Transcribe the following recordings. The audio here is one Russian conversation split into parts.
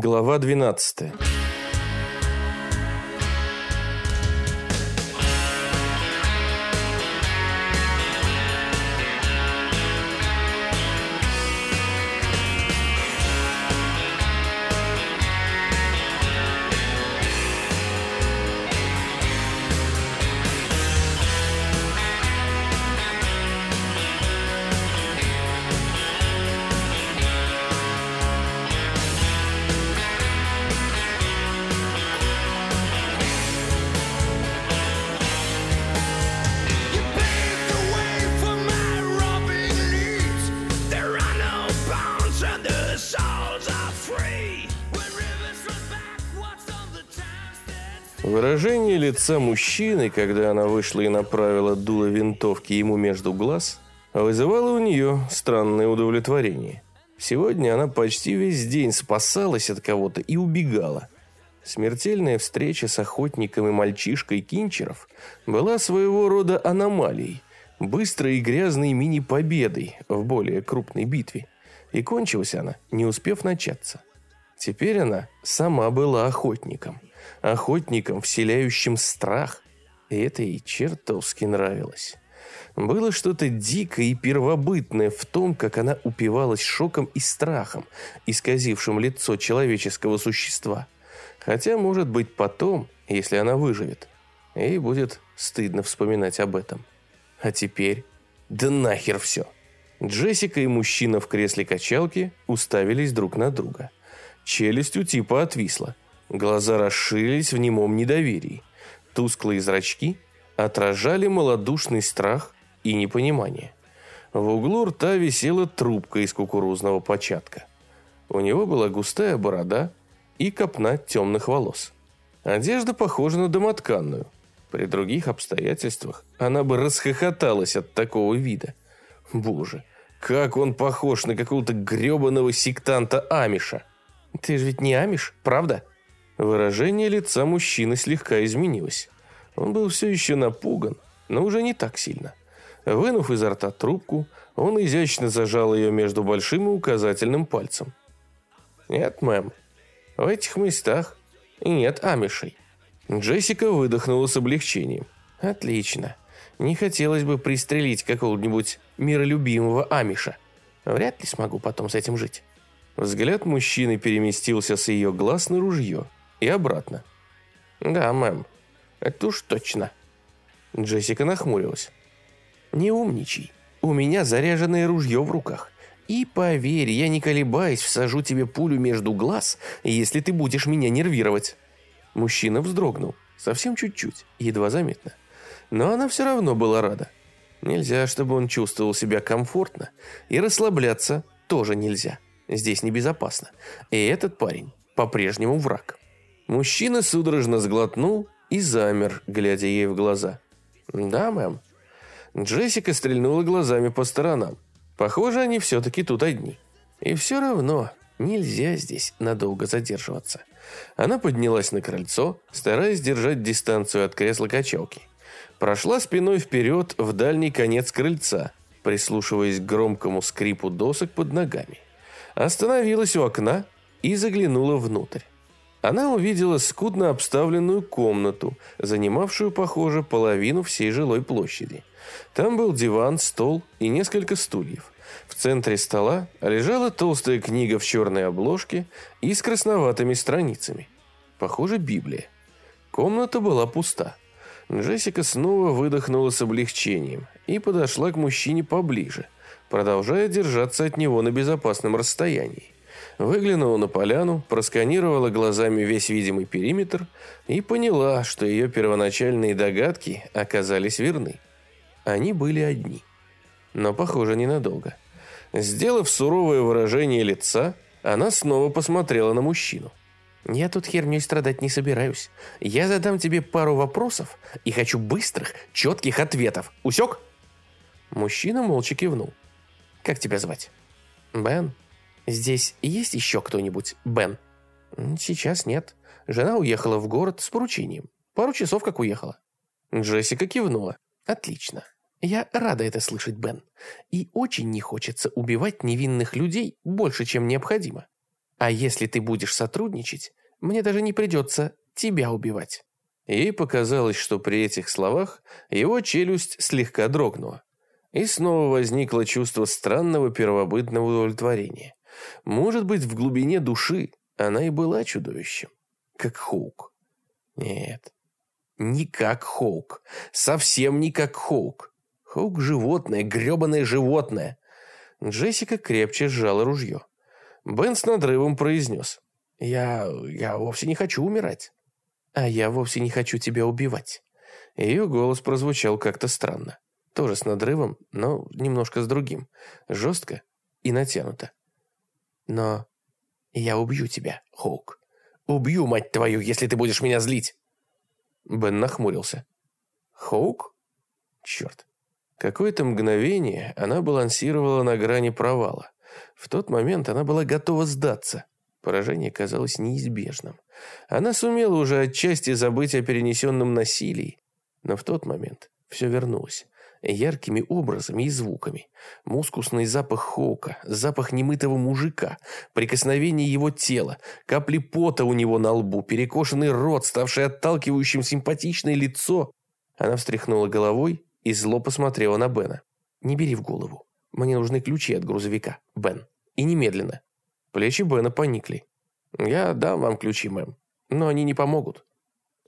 Глава 12. Выражение лица мужчины, когда она вышла и направила дуло винтовки ему между глаз, вызывало у нее странное удовлетворение. Сегодня она почти весь день спасалась от кого-то и убегала. Смертельная встреча с охотником и мальчишкой Кинчеров была своего рода аномалией, быстрой и грязной мини-победой в более крупной битве. И кончилась она, не успев начаться. Теперь она сама была охотником. Охотником, вселяющим страх. И это ей чертовски нравилось. Было что-то дикое и первобытное в том, как она упивалась шоком и страхом, исказившим лицо человеческого существа. Хотя, может быть, потом, если она выживет, ей будет стыдно вспоминать об этом. А теперь... Да нахер все. Джессика и мужчина в кресле качалки уставились друг на друга. Челюсть у типа отвисла. Глаза расширились в немом недоверии. Тусклые зрачки отражали малодушный страх и непонимание. В углу рта висела трубка из кукурузного початка. У него была густая борода и копна темных волос. Одежда похожа на домотканную. При других обстоятельствах она бы расхохоталась от такого вида. Боже, как он похож на какого-то гребаного сектанта Амиша. Ты же ведь не Амиш, правда? Выражение лица мужчины слегка изменилось. Он был все еще напуган, но уже не так сильно. Вынув изо рта трубку, он изящно зажал ее между большим и указательным пальцем. «Нет, мэм, в этих местах нет амишей». Джессика выдохнула с облегчением. «Отлично. Не хотелось бы пристрелить какого-нибудь миролюбимого амиша. Вряд ли смогу потом с этим жить». Взгляд мужчины переместился с ее глаз на ружье и обратно. «Да, мэм, это уж точно». Джессика нахмурилась. «Не умничай. У меня заряженное ружье в руках. И поверь, я не колебаясь всажу тебе пулю между глаз, если ты будешь меня нервировать». Мужчина вздрогнул. Совсем чуть-чуть, едва заметно. Но она все равно была рада. Нельзя, чтобы он чувствовал себя комфортно. И расслабляться тоже нельзя. Здесь небезопасно. И этот парень по-прежнему враг. Мужчина судорожно сглотнул и замер, глядя ей в глаза. «Да, мэм». Джессика стрельнула глазами по сторонам. Похоже, они все-таки тут одни. И все равно нельзя здесь надолго задерживаться. Она поднялась на крыльцо, стараясь держать дистанцию от кресла качалки. Прошла спиной вперед в дальний конец крыльца, прислушиваясь к громкому скрипу досок под ногами. Остановилась у окна и заглянула внутрь. Она увидела скудно обставленную комнату, занимавшую, похоже, половину всей жилой площади. Там был диван, стол и несколько стульев. В центре стола лежала толстая книга в черной обложке и с красноватыми страницами. Похоже, Библия. Комната была пуста. Джессика снова выдохнула с облегчением и подошла к мужчине поближе, продолжая держаться от него на безопасном расстоянии. Выглянула на поляну, просканировала глазами весь видимый периметр и поняла, что ее первоначальные догадки оказались верны. Они были одни. Но, похоже, ненадолго. Сделав суровое выражение лица, она снова посмотрела на мужчину. «Я тут херней страдать не собираюсь. Я задам тебе пару вопросов и хочу быстрых, четких ответов. Усек?» Мужчина молча кивнул. «Как тебя звать?» «Бен». «Здесь есть еще кто-нибудь, Бен?» «Сейчас нет. Жена уехала в город с поручением. Пару часов как уехала». Джессика кивнула. «Отлично. Я рада это слышать, Бен. И очень не хочется убивать невинных людей больше, чем необходимо. А если ты будешь сотрудничать, мне даже не придется тебя убивать». Ей показалось, что при этих словах его челюсть слегка дрогнула. И снова возникло чувство странного первобытного удовлетворения. Может быть, в глубине души она и была чудовищем, как Хоук. Нет, не как Хоук, совсем не как Хоук. Хоук – животное, гребаное животное. Джессика крепче сжала ружье. Бен с надрывом произнес. «Я... я вовсе не хочу умирать». «А я вовсе не хочу тебя убивать». Ее голос прозвучал как-то странно. Тоже с надрывом, но немножко с другим. Жестко и натянуто. «Но я убью тебя, Хоук. Убью, мать твою, если ты будешь меня злить!» Бен нахмурился. «Хоук? Черт. Какое-то мгновение она балансировала на грани провала. В тот момент она была готова сдаться. Поражение казалось неизбежным. Она сумела уже отчасти забыть о перенесенном насилии, но в тот момент все вернулось яркими образами и звуками. Мускусный запах Хоука, запах немытого мужика, прикосновение его тела, капли пота у него на лбу, перекошенный рот, ставший отталкивающим симпатичное лицо. Она встряхнула головой и зло посмотрела на Бена. «Не бери в голову. Мне нужны ключи от грузовика, Бен. И немедленно». Плечи Бена поникли. «Я дам вам ключи, мэм, но они не помогут».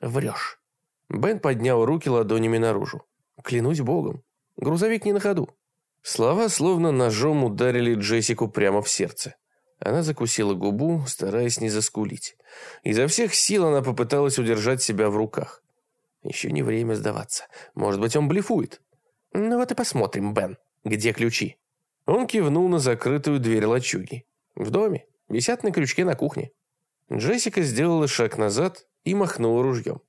«Врешь». Бен поднял руки ладонями наружу. «Клянусь богом, Грузовик не на ходу». Слова словно ножом ударили Джессику прямо в сердце. Она закусила губу, стараясь не заскулить. Изо всех сил она попыталась удержать себя в руках. Еще не время сдаваться. Может быть, он блефует. Ну вот и посмотрим, Бен. Где ключи? Он кивнул на закрытую дверь лачуги. В доме. Висят на крючке на кухне. Джессика сделала шаг назад и махнула ружьем.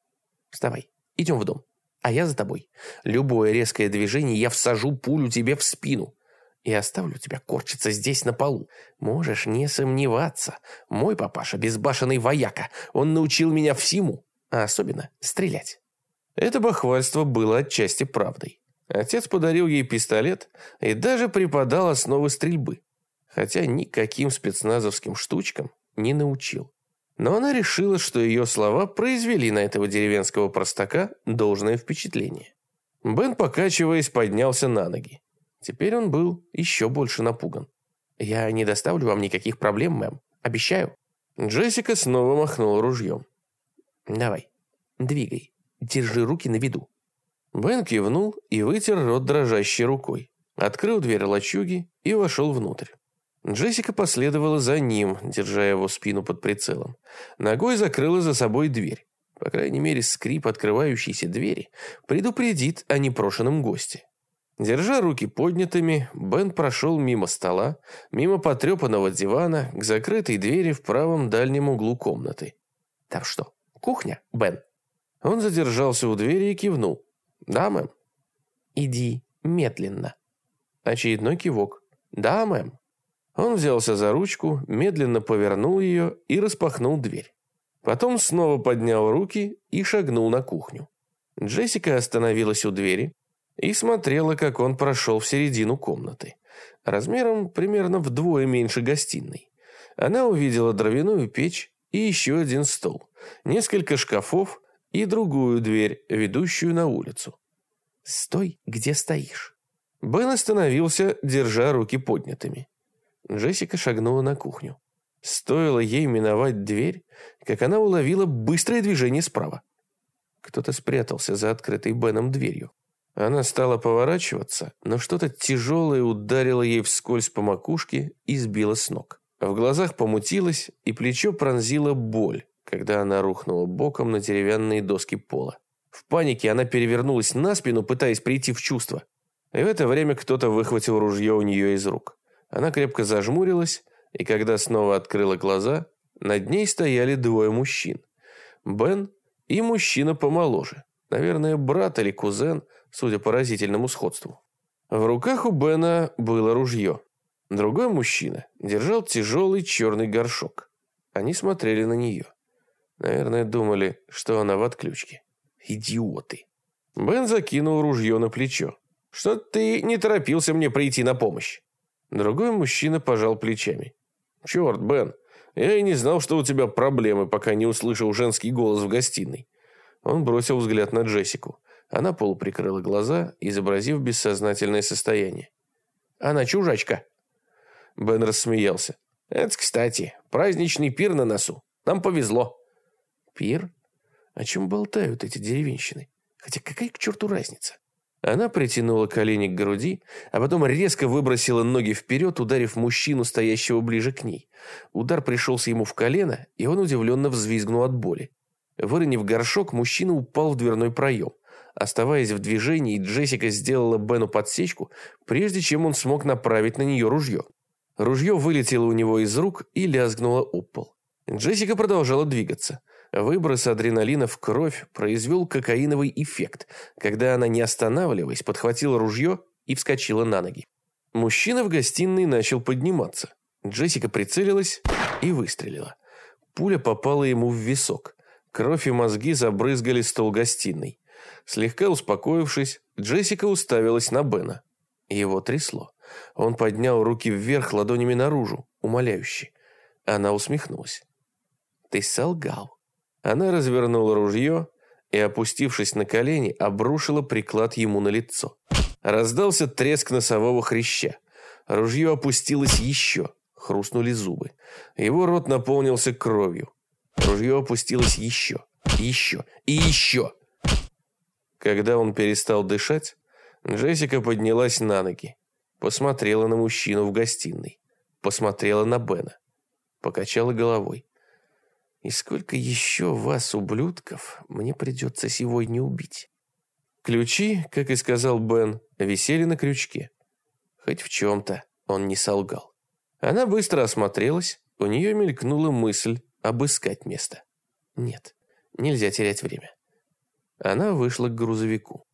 «Вставай, идем в дом» а я за тобой. Любое резкое движение я всажу пулю тебе в спину и оставлю тебя корчиться здесь на полу. Можешь не сомневаться. Мой папаша безбашенный вояка. Он научил меня всему, а особенно стрелять». Это бахвальство было отчасти правдой. Отец подарил ей пистолет и даже преподал основы стрельбы, хотя никаким спецназовским штучкам не научил. Но она решила, что ее слова произвели на этого деревенского простака должное впечатление. Бен, покачиваясь, поднялся на ноги. Теперь он был еще больше напуган. «Я не доставлю вам никаких проблем, мэм. Обещаю». Джессика снова махнула ружьем. «Давай, двигай. Держи руки на виду». Бен кивнул и вытер рот дрожащей рукой. Открыл дверь лачуги и вошел внутрь. Джессика последовала за ним, держа его спину под прицелом. Ногой закрыла за собой дверь. По крайней мере, скрип открывающейся двери предупредит о непрошенном госте. Держа руки поднятыми, Бен прошел мимо стола, мимо потрепанного дивана, к закрытой двери в правом дальнем углу комнаты. «Там что, кухня, Бен?» Он задержался у двери и кивнул. «Да, мэм». «Иди медленно». Очередной кивок. «Да, мэм». Он взялся за ручку, медленно повернул ее и распахнул дверь. Потом снова поднял руки и шагнул на кухню. Джессика остановилась у двери и смотрела, как он прошел в середину комнаты, размером примерно вдвое меньше гостиной. Она увидела дровяную печь и еще один стол, несколько шкафов и другую дверь, ведущую на улицу. «Стой, где стоишь». Бен остановился, держа руки поднятыми. Джессика шагнула на кухню. Стоило ей миновать дверь, как она уловила быстрое движение справа. Кто-то спрятался за открытой Беном дверью. Она стала поворачиваться, но что-то тяжелое ударило ей вскользь по макушке и сбило с ног. В глазах помутилось, и плечо пронзила боль, когда она рухнула боком на деревянные доски пола. В панике она перевернулась на спину, пытаясь прийти в чувство. И в это время кто-то выхватил ружье у нее из рук. Она крепко зажмурилась, и когда снова открыла глаза, над ней стояли двое мужчин. Бен и мужчина помоложе. Наверное, брат или кузен, судя по разительному сходству. В руках у Бена было ружье. Другой мужчина держал тяжелый черный горшок. Они смотрели на нее. Наверное, думали, что она в отключке. Идиоты. Бен закинул ружье на плечо. «Что ты не торопился мне прийти на помощь?» Другой мужчина пожал плечами. «Черт, Бен, Я и не знал, что у тебя проблемы, пока не услышал женский голос в гостиной. Он бросил взгляд на Джессику. Она полуприкрыла глаза, изобразив бессознательное состояние. Она чужачка. Бен рассмеялся. Это, кстати, праздничный пир на носу. Нам повезло. Пир? О чем болтают эти деревенщины? Хотя какая к черту разница? Она притянула колени к груди, а потом резко выбросила ноги вперед, ударив мужчину, стоящего ближе к ней. Удар пришелся ему в колено, и он удивленно взвизгнул от боли. Выронив горшок, мужчина упал в дверной проем. Оставаясь в движении, Джессика сделала Бену подсечку, прежде чем он смог направить на нее ружье. Ружье вылетело у него из рук и лязгнуло об пол. Джессика продолжала двигаться. Выброс адреналина в кровь произвел кокаиновый эффект, когда она, не останавливаясь, подхватила ружье и вскочила на ноги. Мужчина в гостиной начал подниматься. Джессика прицелилась и выстрелила. Пуля попала ему в висок. Кровь и мозги забрызгали стол гостиной. Слегка успокоившись, Джессика уставилась на Бена. Его трясло. Он поднял руки вверх, ладонями наружу, умоляюще. Она усмехнулась. «Ты солгал». Она развернула ружье и, опустившись на колени, обрушила приклад ему на лицо. Раздался треск носового хряща. Ружье опустилось еще. Хрустнули зубы. Его рот наполнился кровью. Ружье опустилось еще, еще и еще. Когда он перестал дышать, Джессика поднялась на ноги, посмотрела на мужчину в гостиной, посмотрела на Бена, покачала головой. И сколько еще вас, ублюдков, мне придется сегодня убить? Ключи, как и сказал Бен, висели на крючке. Хоть в чем-то он не солгал. Она быстро осмотрелась, у нее мелькнула мысль обыскать место. Нет, нельзя терять время. Она вышла к грузовику.